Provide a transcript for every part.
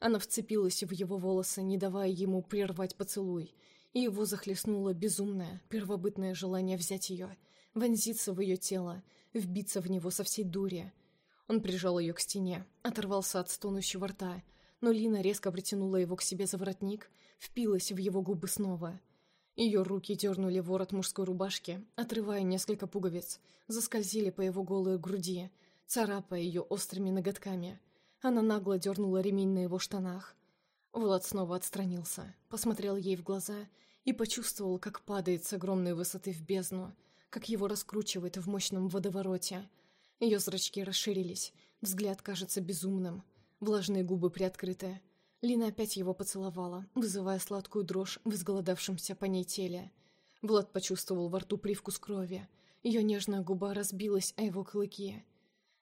Она вцепилась в его волосы, не давая ему прервать поцелуй, и его захлестнуло безумное, первобытное желание взять ее, вонзиться в ее тело, вбиться в него со всей дури. Он прижал ее к стене, оторвался от стонущего рта, но Лина резко притянула его к себе за воротник, впилась в его губы снова. Ее руки дернули ворот мужской рубашки, отрывая несколько пуговиц, заскользили по его голой груди, царапая ее острыми ноготками. Она нагло дернула ремень на его штанах. Влад снова отстранился, посмотрел ей в глаза и почувствовал, как падает с огромной высоты в бездну, как его раскручивает в мощном водовороте. Ее зрачки расширились, взгляд кажется безумным, влажные губы приоткрыты. Лина опять его поцеловала, вызывая сладкую дрожь в изголодавшемся по ней теле. Влад почувствовал во рту привкус крови. Ее нежная губа разбилась о его клыки.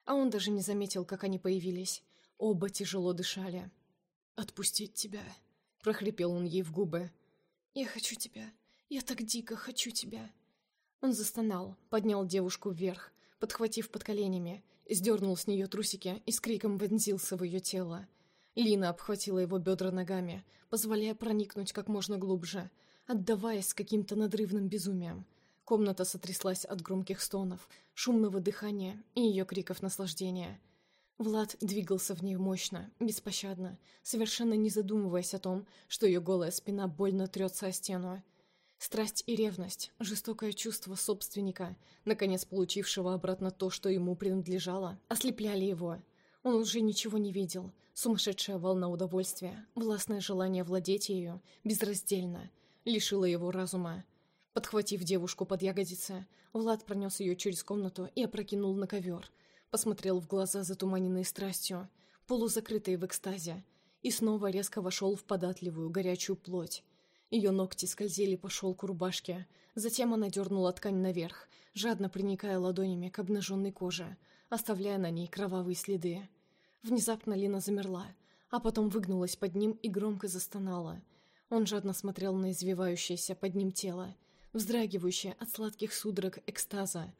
А он даже не заметил, как они появились. Оба тяжело дышали. «Отпустить тебя», — прохрипел он ей в губы. «Я хочу тебя. Я так дико хочу тебя». Он застонал, поднял девушку вверх, подхватив под коленями, сдернул с нее трусики и с криком вонзился в ее тело. Лина обхватила его бедра ногами, позволяя проникнуть как можно глубже, отдаваясь каким-то надрывным безумием. Комната сотряслась от громких стонов, шумного дыхания и ее криков наслаждения. Влад двигался в ней мощно, беспощадно, совершенно не задумываясь о том, что ее голая спина больно трется о стену. Страсть и ревность, жестокое чувство собственника, наконец получившего обратно то, что ему принадлежало, ослепляли его. Он уже ничего не видел. Сумасшедшая волна удовольствия, властное желание владеть ею, безраздельно, лишила его разума. Подхватив девушку под ягодицы, Влад пронес ее через комнату и опрокинул на ковер. Посмотрел в глаза, затуманенные страстью, полузакрытые в экстазе, и снова резко вошел в податливую, горячую плоть. Ее ногти скользили по шелку рубашки. Затем она дернула ткань наверх, жадно приникая ладонями к обнаженной коже, оставляя на ней кровавые следы. Внезапно Лина замерла, а потом выгнулась под ним и громко застонала. Он жадно смотрел на извивающееся под ним тело, вздрагивающее от сладких судорог экстаза.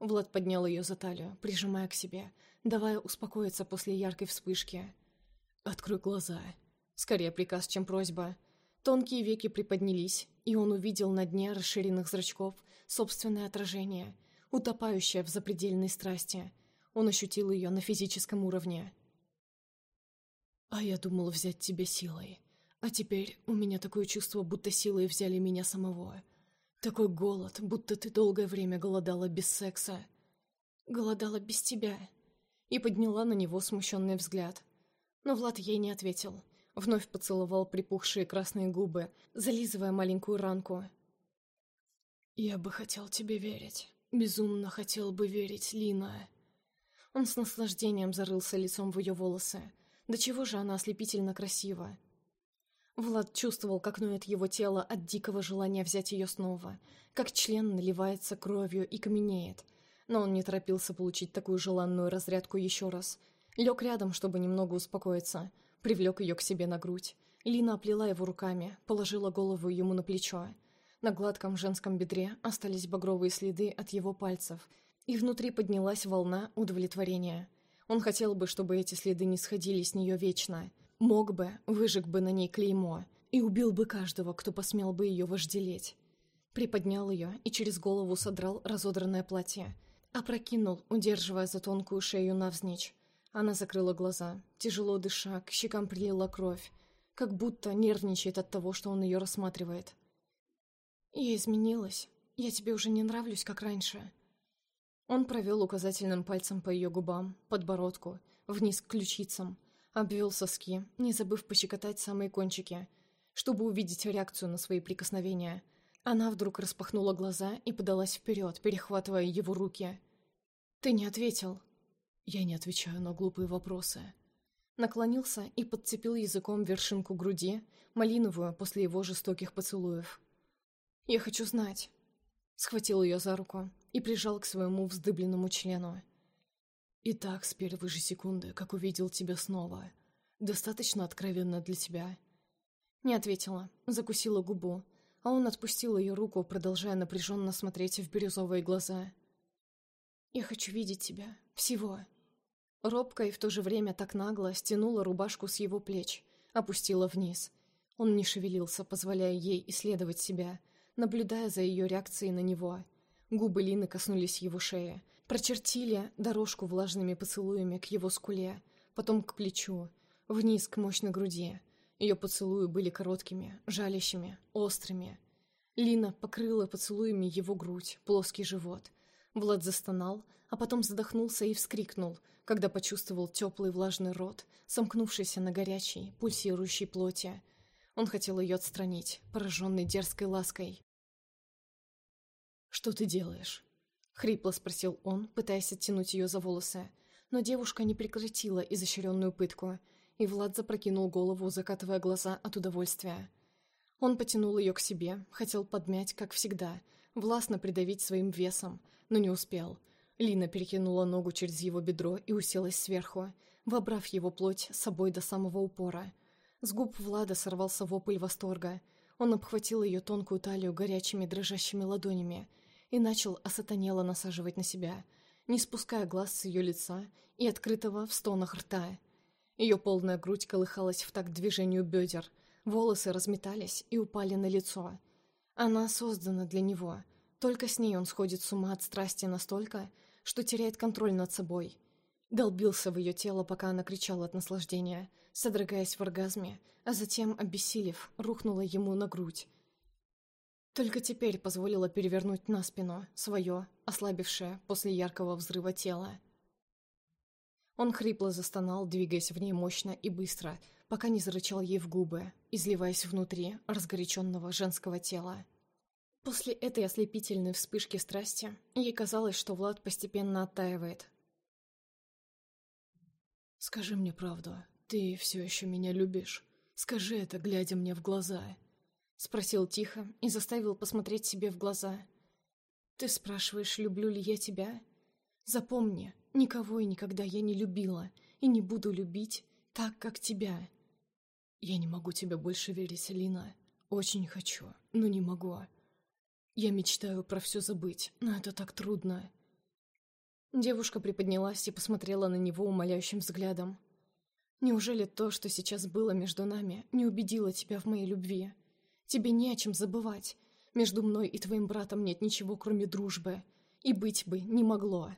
Влад поднял ее за талию, прижимая к себе, давая успокоиться после яркой вспышки. «Открой глаза». Скорее приказ, чем просьба. Тонкие веки приподнялись, и он увидел на дне расширенных зрачков собственное отражение, утопающее в запредельной страсти. Он ощутил ее на физическом уровне. «А я думал взять тебя силой. А теперь у меня такое чувство, будто силой взяли меня самого. Такой голод, будто ты долгое время голодала без секса. Голодала без тебя». И подняла на него смущенный взгляд. Но Влад ей не ответил — Вновь поцеловал припухшие красные губы, зализывая маленькую ранку. «Я бы хотел тебе верить. Безумно хотел бы верить, Лина». Он с наслаждением зарылся лицом в ее волосы. До чего же она ослепительно красива. Влад чувствовал, как ноет его тело от дикого желания взять ее снова, как член наливается кровью и каменеет. Но он не торопился получить такую желанную разрядку еще раз. Лег рядом, чтобы немного успокоиться — Привлек ее к себе на грудь. Лина оплела его руками, положила голову ему на плечо. На гладком женском бедре остались багровые следы от его пальцев, и внутри поднялась волна удовлетворения. Он хотел бы, чтобы эти следы не сходили с нее вечно. Мог бы, выжег бы на ней клеймо и убил бы каждого, кто посмел бы ее вожделеть. Приподнял ее и через голову содрал разодранное платье. Опрокинул, удерживая за тонкую шею навзничь. Она закрыла глаза. Тяжело дыша, к щекам прилила кровь. Как будто нервничает от того, что он ее рассматривает. «Я изменилась. Я тебе уже не нравлюсь, как раньше». Он провел указательным пальцем по ее губам, подбородку, вниз к ключицам, обвел соски, не забыв пощекотать самые кончики, чтобы увидеть реакцию на свои прикосновения. Она вдруг распахнула глаза и подалась вперед, перехватывая его руки. «Ты не ответил», я не отвечаю на глупые вопросы. Наклонился и подцепил языком вершинку груди, малиновую после его жестоких поцелуев. «Я хочу знать». Схватил ее за руку и прижал к своему вздыбленному члену. «И так, с первой же секунды, как увидел тебя снова, достаточно откровенно для тебя». Не ответила, закусила губу, а он отпустил ее руку, продолжая напряженно смотреть в бирюзовые глаза. «Я хочу видеть тебя. Всего. Робко и в то же время так нагло стянула рубашку с его плеч, опустила вниз. Он не шевелился, позволяя ей исследовать себя, наблюдая за ее реакцией на него. Губы Лины коснулись его шеи, прочертили дорожку влажными поцелуями к его скуле, потом к плечу, вниз к мощной груди. Ее поцелуи были короткими, жалящими, острыми. Лина покрыла поцелуями его грудь, плоский живот. Влад застонал, а потом задохнулся и вскрикнул, когда почувствовал теплый влажный рот, сомкнувшийся на горячей, пульсирующей плоти. Он хотел ее отстранить, пораженный дерзкой лаской. «Что ты делаешь?» — хрипло спросил он, пытаясь оттянуть ее за волосы. Но девушка не прекратила изощренную пытку, и Влад запрокинул голову, закатывая глаза от удовольствия. Он потянул ее к себе, хотел подмять, как всегда, властно придавить своим весом, но не успел. Лина перекинула ногу через его бедро и уселась сверху, вобрав его плоть с собой до самого упора. С губ Влада сорвался вопль восторга. Он обхватил ее тонкую талию горячими дрожащими ладонями и начал осатанело насаживать на себя, не спуская глаз с ее лица и открытого в стонах рта. Ее полная грудь колыхалась в такт движению бедер — Волосы разметались и упали на лицо. Она создана для него. Только с ней он сходит с ума от страсти настолько, что теряет контроль над собой. Долбился в ее тело, пока она кричала от наслаждения, содрогаясь в оргазме, а затем, обессилев, рухнула ему на грудь. Только теперь позволила перевернуть на спину свое, ослабевшее после яркого взрыва тело. Он хрипло застонал, двигаясь в ней мощно и быстро, пока не зарычал ей в губы, изливаясь внутри разгоряченного женского тела. После этой ослепительной вспышки страсти ей казалось, что Влад постепенно оттаивает. «Скажи мне правду, ты все еще меня любишь? Скажи это, глядя мне в глаза», — спросил тихо и заставил посмотреть себе в глаза. «Ты спрашиваешь, люблю ли я тебя? Запомни, никого и никогда я не любила и не буду любить так, как тебя. Я не могу тебе больше верить, Лина. Очень хочу, но не могу. Я мечтаю про все забыть, но это так трудно. Девушка приподнялась и посмотрела на него умоляющим взглядом. «Неужели то, что сейчас было между нами, не убедило тебя в моей любви? Тебе не о чем забывать. Между мной и твоим братом нет ничего, кроме дружбы. И быть бы не могло».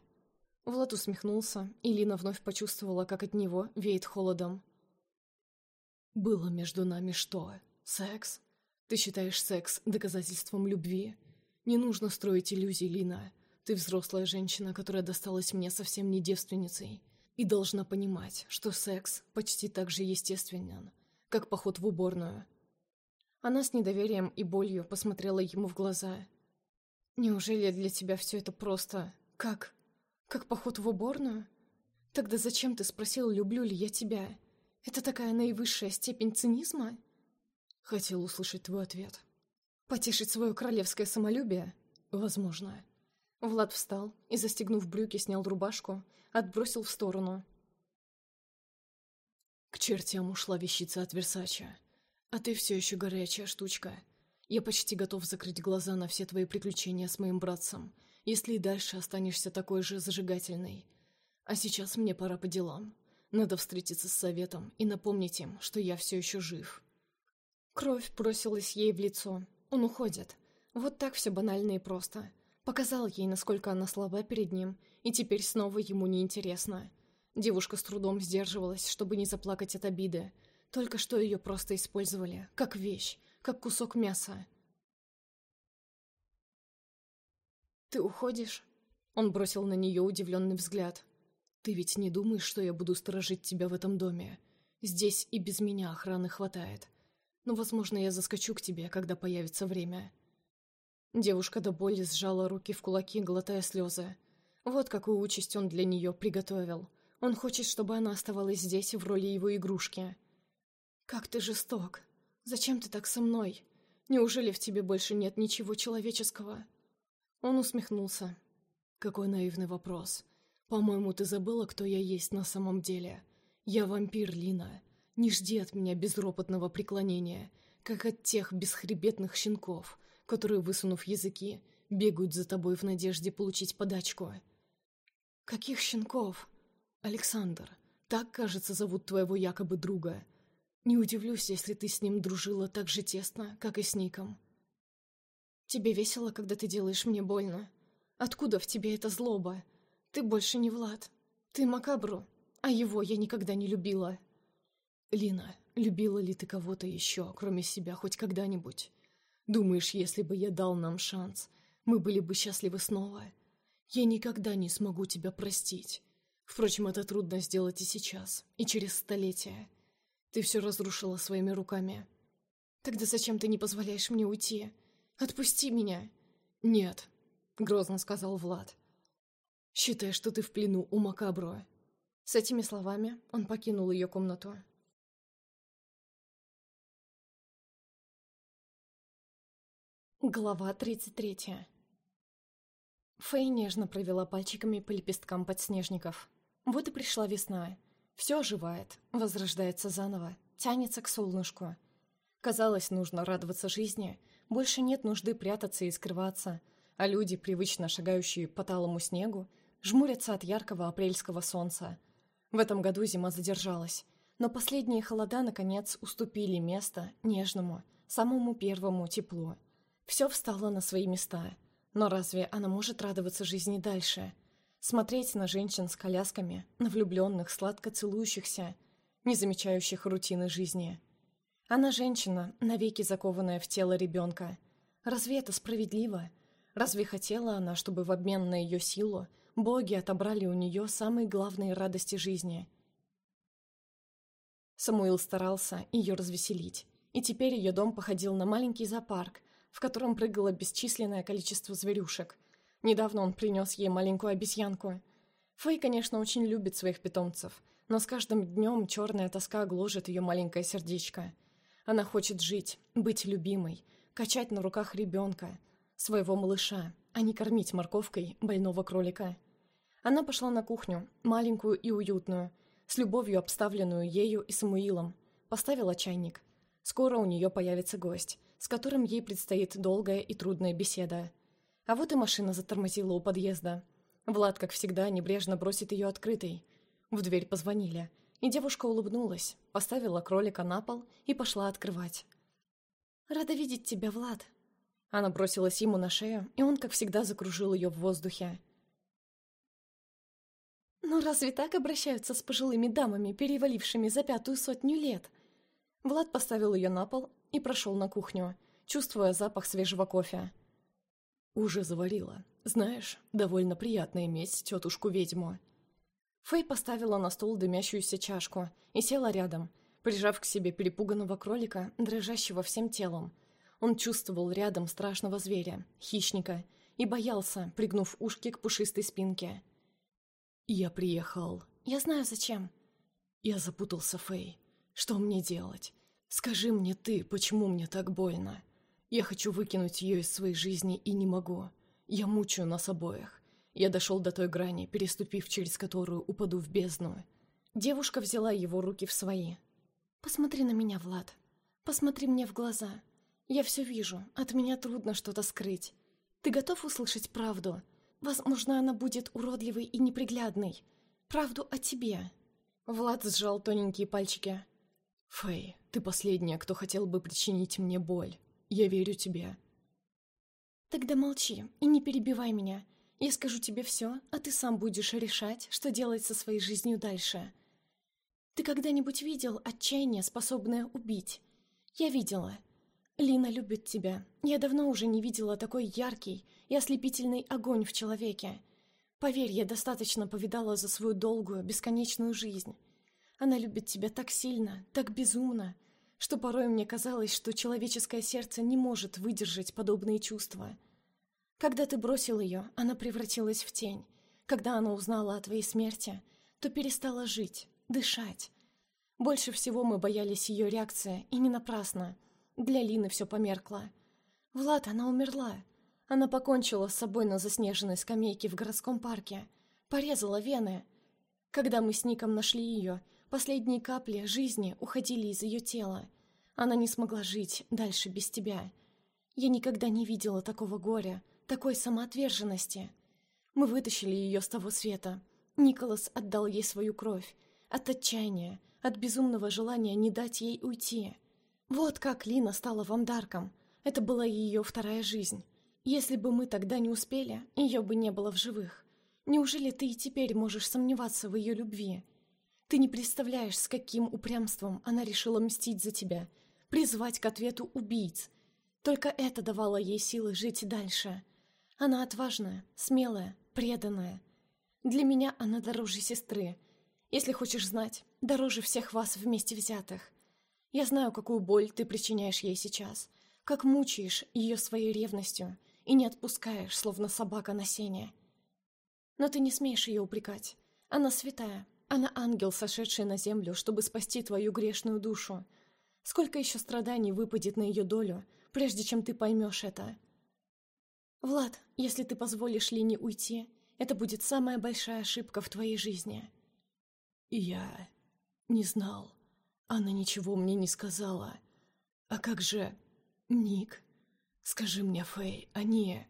Влад усмехнулся, и Лина вновь почувствовала, как от него веет холодом. Было между нами что? Секс? Ты считаешь секс доказательством любви? Не нужно строить иллюзий, Лина. Ты взрослая женщина, которая досталась мне совсем не девственницей. И должна понимать, что секс почти так же естественен, как поход в уборную. Она с недоверием и болью посмотрела ему в глаза. «Неужели для тебя все это просто... как... как поход в уборную? Тогда зачем ты спросил, люблю ли я тебя?» Это такая наивысшая степень цинизма? Хотел услышать твой ответ. Потешить свое королевское самолюбие? Возможно. Влад встал и, застегнув брюки, снял рубашку, отбросил в сторону. К чертям ушла вещица от Версача. А ты все еще горячая штучка. Я почти готов закрыть глаза на все твои приключения с моим братцем, если и дальше останешься такой же зажигательной. А сейчас мне пора по делам. Надо встретиться с советом и напомнить им, что я все еще жив. Кровь бросилась ей в лицо. Он уходит. Вот так все банально и просто. Показал ей, насколько она слаба перед ним, и теперь снова ему неинтересно. Девушка с трудом сдерживалась, чтобы не заплакать от обиды. Только что ее просто использовали, как вещь, как кусок мяса. «Ты уходишь?» Он бросил на нее удивленный взгляд. Ты ведь не думаешь, что я буду сторожить тебя в этом доме? Здесь и без меня охраны хватает. Но, возможно, я заскочу к тебе, когда появится время». Девушка до боли сжала руки в кулаки, глотая слезы. Вот какую участь он для нее приготовил. Он хочет, чтобы она оставалась здесь в роли его игрушки. «Как ты жесток! Зачем ты так со мной? Неужели в тебе больше нет ничего человеческого?» Он усмехнулся. «Какой наивный вопрос. «По-моему, ты забыла, кто я есть на самом деле. Я вампир, Лина. Не жди от меня безропотного преклонения, как от тех бесхребетных щенков, которые, высунув языки, бегают за тобой в надежде получить подачку». «Каких щенков?» «Александр. Так, кажется, зовут твоего якобы друга. Не удивлюсь, если ты с ним дружила так же тесно, как и с Ником. Тебе весело, когда ты делаешь мне больно. Откуда в тебе эта злоба? Ты больше не Влад. Ты Макабру, а его я никогда не любила. Лина, любила ли ты кого-то еще, кроме себя, хоть когда-нибудь? Думаешь, если бы я дал нам шанс, мы были бы счастливы снова? Я никогда не смогу тебя простить. Впрочем, это трудно сделать и сейчас, и через столетия. Ты все разрушила своими руками. Тогда зачем ты не позволяешь мне уйти? Отпусти меня!» «Нет», — грозно сказал Влад. «Считай, что ты в плену у Макабро». С этими словами он покинул ее комнату. Глава 33 Фэй нежно провела пальчиками по лепесткам подснежников. Вот и пришла весна. Все оживает, возрождается заново, тянется к солнышку. Казалось, нужно радоваться жизни. Больше нет нужды прятаться и скрываться. А люди, привычно шагающие по талому снегу, жмурятся от яркого апрельского солнца. В этом году зима задержалась. Но последние холода, наконец, уступили место нежному, самому первому теплу. Все встало на свои места. Но разве она может радоваться жизни дальше – Смотреть на женщин с колясками, на влюбленных, сладко целующихся, не замечающих рутины жизни. Она женщина, навеки закованная в тело ребенка. Разве это справедливо? Разве хотела она, чтобы в обмен на ее силу боги отобрали у нее самые главные радости жизни? Самуил старался ее развеселить, и теперь ее дом походил на маленький зоопарк, в котором прыгало бесчисленное количество зверюшек – Недавно он принес ей маленькую обезьянку. Фэй, конечно, очень любит своих питомцев, но с каждым днем черная тоска гложет ее маленькое сердечко. Она хочет жить, быть любимой, качать на руках ребенка, своего малыша, а не кормить морковкой больного кролика. Она пошла на кухню, маленькую и уютную, с любовью обставленную ею и Самуилом, поставила чайник. Скоро у нее появится гость, с которым ей предстоит долгая и трудная беседа – а вот и машина затормозила у подъезда. Влад, как всегда, небрежно бросит ее открытой. В дверь позвонили, и девушка улыбнулась, поставила кролика на пол и пошла открывать. «Рада видеть тебя, Влад». Она бросилась ему на шею, и он, как всегда, закружил ее в воздухе. «Ну разве так обращаются с пожилыми дамами, перевалившими за пятую сотню лет?» Влад поставил ее на пол и прошел на кухню, чувствуя запах свежего кофе. «Уже заварила. Знаешь, довольно приятно иметь тетушку-ведьму». Фэй поставила на стол дымящуюся чашку и села рядом, прижав к себе перепуганного кролика, дрожащего всем телом. Он чувствовал рядом страшного зверя, хищника, и боялся, пригнув ушки к пушистой спинке. «Я приехал. Я знаю, зачем». «Я запутался, Фэй. Что мне делать? Скажи мне ты, почему мне так больно?» Я хочу выкинуть ее из своей жизни и не могу. Я мучаю нас обоих. Я дошел до той грани, переступив через которую упаду в бездну. Девушка взяла его руки в свои. «Посмотри на меня, Влад. Посмотри мне в глаза. Я все вижу, от меня трудно что-то скрыть. Ты готов услышать правду? Возможно, она будет уродливой и неприглядной. Правду о тебе». Влад сжал тоненькие пальчики. «Фэй, ты последняя, кто хотел бы причинить мне боль. Я верю тебе». «Тогда молчи и не перебивай меня. Я скажу тебе все, а ты сам будешь решать, что делать со своей жизнью дальше. Ты когда-нибудь видел отчаяние, способное убить? Я видела. Лина любит тебя. Я давно уже не видела такой яркий и ослепительный огонь в человеке. Поверь, я достаточно повидала за свою долгую, бесконечную жизнь. Она любит тебя так сильно, так безумно, что порой мне казалось, что человеческое сердце не может выдержать подобные чувства. Когда ты бросил ее, она превратилась в тень. Когда она узнала о твоей смерти, то перестала жить, дышать. Больше всего мы боялись ее реакции, и не напрасно. Для Лины все померкло. Влад, она умерла. Она покончила с собой на заснеженной скамейке в городском парке. Порезала вены. Когда мы с Ником нашли ее, Последние капли жизни уходили из ее тела. Она не смогла жить дальше без тебя. Я никогда не видела такого горя, такой самоотверженности. Мы вытащили ее с того света. Николас отдал ей свою кровь. От отчаяния, от безумного желания не дать ей уйти. Вот как Лина стала вам Дарком. Это была ее вторая жизнь. Если бы мы тогда не успели, ее бы не было в живых. Неужели ты и теперь можешь сомневаться в ее любви? Ты не представляешь, с каким упрямством она решила мстить за тебя, призвать к ответу убийц. Только это давало ей силы жить дальше. Она отважная, смелая, преданная. Для меня она дороже сестры. Если хочешь знать, дороже всех вас вместе взятых. Я знаю, какую боль ты причиняешь ей сейчас, как мучаешь ее своей ревностью и не отпускаешь, словно собака на сене. Но ты не смеешь ее упрекать. Она святая, она ангел, сошедший на землю, чтобы спасти твою грешную душу. Сколько еще страданий выпадет на ее долю, прежде чем ты поймешь это? Влад, если ты позволишь Лине уйти, это будет самая большая ошибка в твоей жизни. Я не знал. Она ничего мне не сказала. А как же... Ник? Скажи мне, Фэй, они...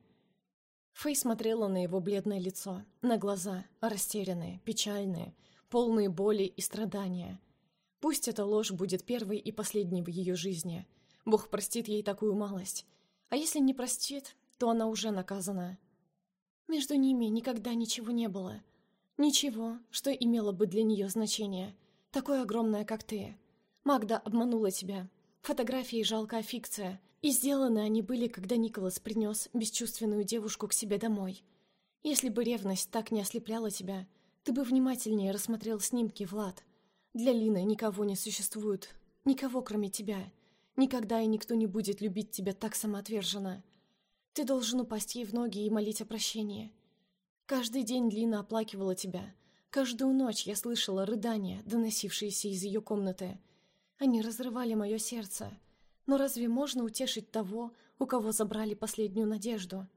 Фэй смотрела на его бледное лицо, на глаза, растерянные, печальные, полные боли и страдания. Пусть эта ложь будет первой и последней в ее жизни. Бог простит ей такую малость. А если не простит, то она уже наказана. Между ними никогда ничего не было. Ничего, что имело бы для нее значение. Такое огромное, как ты. Магда обманула тебя. Фотографии — жалкая фикция. И сделаны они были, когда Николас принес бесчувственную девушку к себе домой. Если бы ревность так не ослепляла тебя, ты бы внимательнее рассмотрел снимки, Влад. Для Лины никого не существует. Никого, кроме тебя. Никогда и никто не будет любить тебя так самоотверженно. Ты должен упасть ей в ноги и молить о прощении. Каждый день Лина оплакивала тебя. Каждую ночь я слышала рыдания, доносившиеся из ее комнаты. Они разрывали мое сердце. Но разве можно утешить того, у кого забрали последнюю надежду?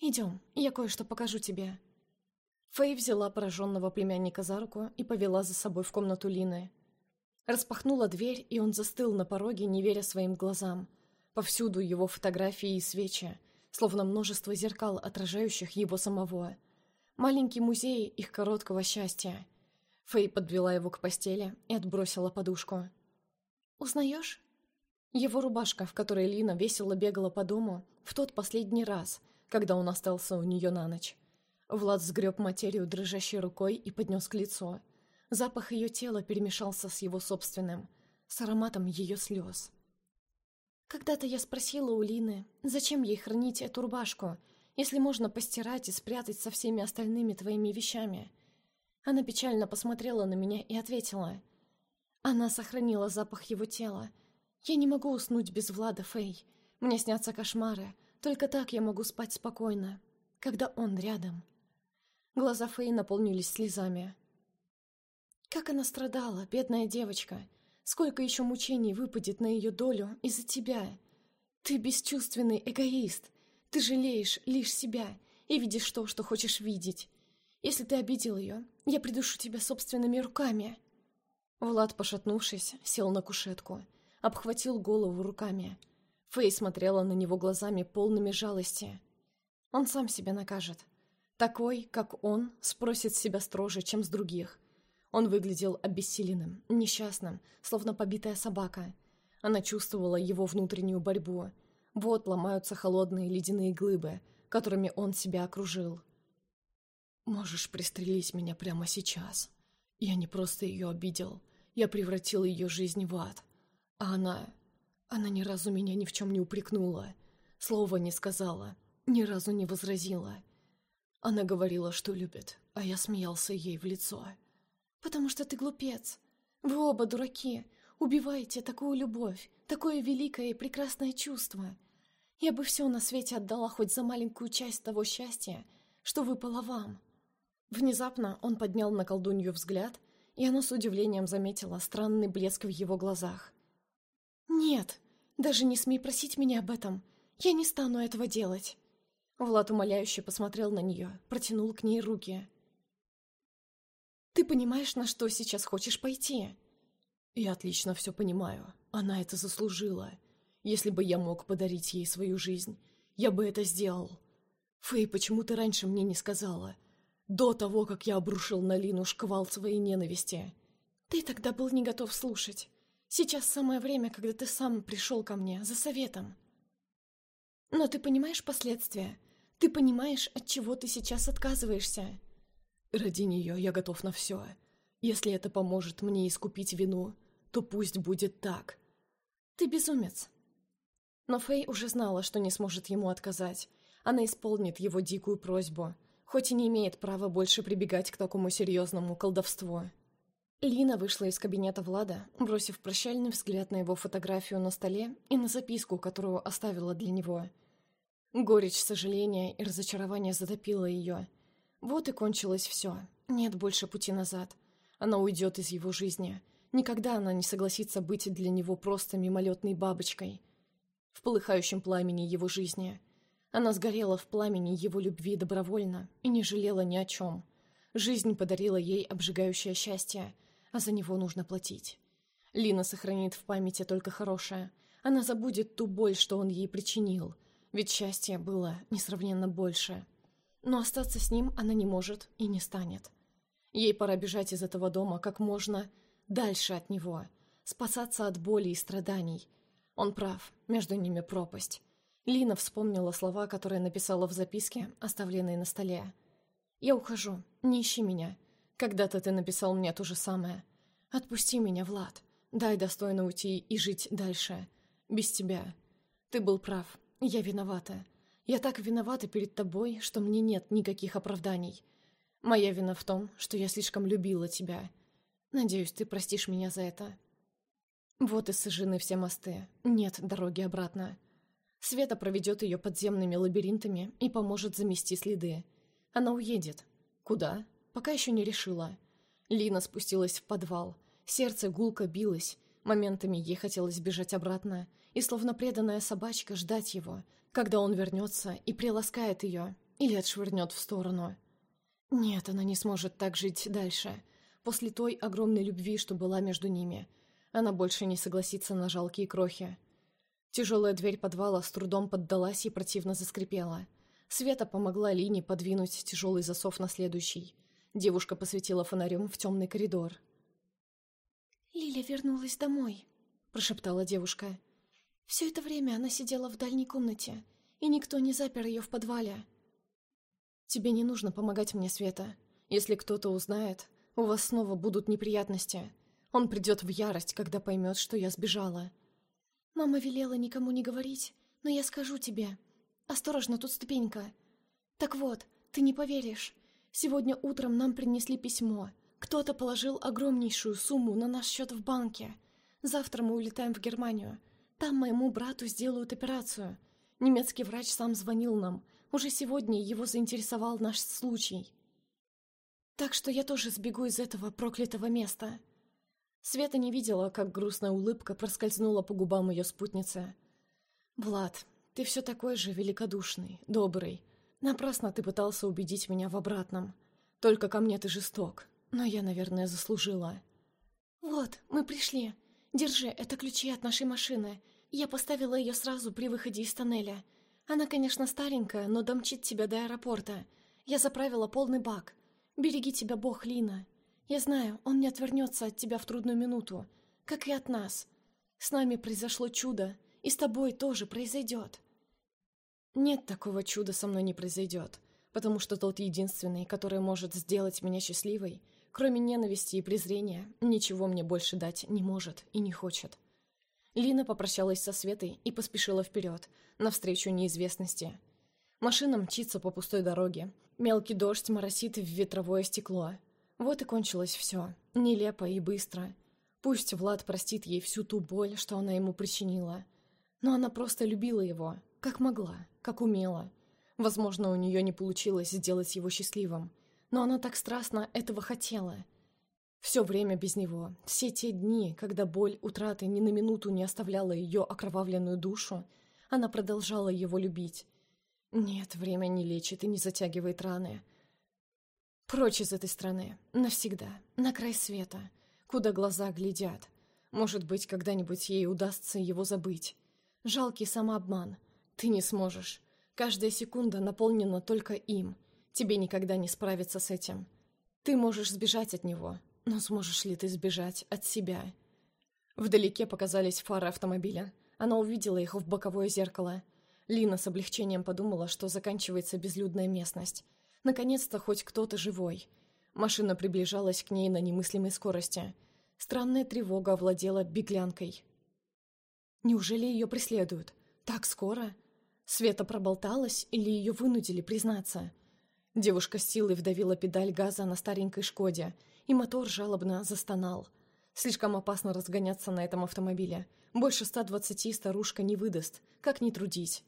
Идем, я кое-что покажу тебе. Фэй взяла пораженного племянника за руку и повела за собой в комнату Лины. Распахнула дверь, и он застыл на пороге, не веря своим глазам. Повсюду его фотографии и свечи, словно множество зеркал, отражающих его самого. Маленький музей их короткого счастья. Фэй подвела его к постели и отбросила подушку. «Узнаешь?» Его рубашка, в которой Лина весело бегала по дому, в тот последний раз, когда он остался у нее на ночь. Влад сгреб материю дрожащей рукой и поднес к лицу. Запах ее тела перемешался с его собственным, с ароматом ее слез. Когда-то я спросила у Лины, зачем ей хранить эту рубашку, если можно постирать и спрятать со всеми остальными твоими вещами. Она печально посмотрела на меня и ответила. Она сохранила запах его тела. Я не могу уснуть без Влада, Фэй. Мне снятся кошмары. Только так я могу спать спокойно, когда он рядом. Глаза Фэй наполнились слезами. Как она страдала, бедная девочка. Сколько еще мучений выпадет на ее долю из-за тебя. Ты бесчувственный эгоист. Ты жалеешь лишь себя и видишь то, что хочешь видеть. Если ты обидел ее, я придушу тебя собственными руками. Влад, пошатнувшись, сел на кушетку, обхватил голову руками. Фэй смотрела на него глазами полными жалости. Он сам себя накажет. Такой, как он, спросит себя строже, чем с других. Он выглядел обессиленным, несчастным, словно побитая собака. Она чувствовала его внутреннюю борьбу. Вот ломаются холодные ледяные глыбы, которыми он себя окружил. «Можешь пристрелить меня прямо сейчас. Я не просто ее обидел. Я превратил ее жизнь в ад. А она... Она ни разу меня ни в чем не упрекнула. Слова не сказала. Ни разу не возразила. Она говорила, что любит, а я смеялся ей в лицо. «Потому что ты глупец. Вы оба дураки. Убиваете такую любовь, такое великое и прекрасное чувство. Я бы все на свете отдала хоть за маленькую часть того счастья, что выпало вам». Внезапно он поднял на колдунью взгляд, и она с удивлением заметила странный блеск в его глазах. «Нет, даже не смей просить меня об этом. Я не стану этого делать». Влад умоляюще посмотрел на нее, протянул к ней руки. «Ты понимаешь, на что сейчас хочешь пойти?» «Я отлично все понимаю. Она это заслужила. Если бы я мог подарить ей свою жизнь, я бы это сделал. Фэй, почему ты раньше мне не сказала? До того, как я обрушил на Лину шквал своей ненависти. Ты тогда был не готов слушать. Сейчас самое время, когда ты сам пришел ко мне за советом. Но ты понимаешь последствия? Ты понимаешь, от чего ты сейчас отказываешься? Ради нее я готов на все. Если это поможет мне искупить вину, то пусть будет так. Ты безумец. Но Фэй уже знала, что не сможет ему отказать. Она исполнит его дикую просьбу, хоть и не имеет права больше прибегать к такому серьезному колдовству. Лина вышла из кабинета Влада, бросив прощальный взгляд на его фотографию на столе и на записку, которую оставила для него. Горечь сожаления и разочарования затопила ее. Вот и кончилось все. Нет больше пути назад. Она уйдет из его жизни. Никогда она не согласится быть для него просто мимолетной бабочкой. В полыхающем пламени его жизни. Она сгорела в пламени его любви добровольно и не жалела ни о чем. Жизнь подарила ей обжигающее счастье — а за него нужно платить. Лина сохранит в памяти только хорошее. Она забудет ту боль, что он ей причинил, ведь счастье было несравненно больше. Но остаться с ним она не может и не станет. Ей пора бежать из этого дома как можно дальше от него, спасаться от боли и страданий. Он прав, между ними пропасть. Лина вспомнила слова, которые написала в записке, оставленной на столе. «Я ухожу, не ищи меня. Когда-то ты написал мне то же самое. Отпусти меня, Влад. Дай достойно уйти и жить дальше. Без тебя. Ты был прав. Я виновата. Я так виновата перед тобой, что мне нет никаких оправданий. Моя вина в том, что я слишком любила тебя. Надеюсь, ты простишь меня за это. Вот и сожжены все мосты. Нет дороги обратно. Света проведет ее подземными лабиринтами и поможет замести следы. Она уедет. Куда? Пока еще не решила. Лина спустилась в подвал. Сердце гулко билось. Моментами ей хотелось бежать обратно и, словно преданная собачка, ждать его, когда он вернется и приласкает ее или отшвырнет в сторону. Нет, она не сможет так жить дальше. После той огромной любви, что была между ними, она больше не согласится на жалкие крохи. Тяжелая дверь подвала с трудом поддалась и противно заскрипела. Света помогла Лине подвинуть тяжелый засов на следующий — Девушка посветила фонарем в темный коридор. «Лиля вернулась домой», — прошептала девушка. «Все это время она сидела в дальней комнате, и никто не запер ее в подвале». «Тебе не нужно помогать мне, Света. Если кто-то узнает, у вас снова будут неприятности. Он придет в ярость, когда поймет, что я сбежала». «Мама велела никому не говорить, но я скажу тебе. Осторожно, тут ступенька. Так вот, ты не поверишь. Сегодня утром нам принесли письмо. Кто-то положил огромнейшую сумму на наш счет в банке. Завтра мы улетаем в Германию. Там моему брату сделают операцию. Немецкий врач сам звонил нам. Уже сегодня его заинтересовал наш случай. Так что я тоже сбегу из этого проклятого места. Света не видела, как грустная улыбка проскользнула по губам ее спутницы. «Влад, ты все такой же великодушный, добрый, Напрасно ты пытался убедить меня в обратном. Только ко мне ты жесток, но я, наверное, заслужила. Вот, мы пришли. Держи, это ключи от нашей машины. Я поставила ее сразу при выходе из тоннеля. Она, конечно, старенькая, но домчит тебя до аэропорта. Я заправила полный бак. Береги тебя Бог, Лина. Я знаю, он не отвернется от тебя в трудную минуту, как и от нас. С нами произошло чудо, и с тобой тоже произойдет. Нет, такого чуда со мной не произойдет, потому что тот единственный, который может сделать меня счастливой, кроме ненависти и презрения, ничего мне больше дать не может и не хочет. Лина попрощалась со Светой и поспешила вперед, навстречу неизвестности. Машина мчится по пустой дороге. Мелкий дождь моросит в ветровое стекло. Вот и кончилось все. Нелепо и быстро. Пусть Влад простит ей всю ту боль, что она ему причинила. Но она просто любила его, как могла как умела. Возможно, у нее не получилось сделать его счастливым, но она так страстно этого хотела. Все время без него, все те дни, когда боль утраты ни на минуту не оставляла ее окровавленную душу, она продолжала его любить. Нет, время не лечит и не затягивает раны. Прочь из этой страны, навсегда, на край света, куда глаза глядят. Может быть, когда-нибудь ей удастся его забыть. Жалкий самообман, ты не сможешь. Каждая секунда наполнена только им. Тебе никогда не справиться с этим. Ты можешь сбежать от него, Но сможешь ли ты сбежать от себя? Вдалеке показались фары автомобиля. Она увидела их в боковое зеркало. Лина с облегчением подумала, что заканчивается безлюдная местность. Наконец-то хоть кто-то живой. Машина приближалась к ней на немыслимой скорости. Странная тревога овладела беглянкой. Неужели ее преследуют? Так скоро? Света проболталась или ее вынудили признаться? Девушка с силой вдавила педаль газа на старенькой «Шкоде», и мотор жалобно застонал. Слишком опасно разгоняться на этом автомобиле. Больше 120 старушка не выдаст, как ни трудись.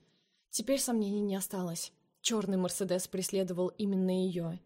Теперь сомнений не осталось. Черный «Мерседес» преследовал именно ее.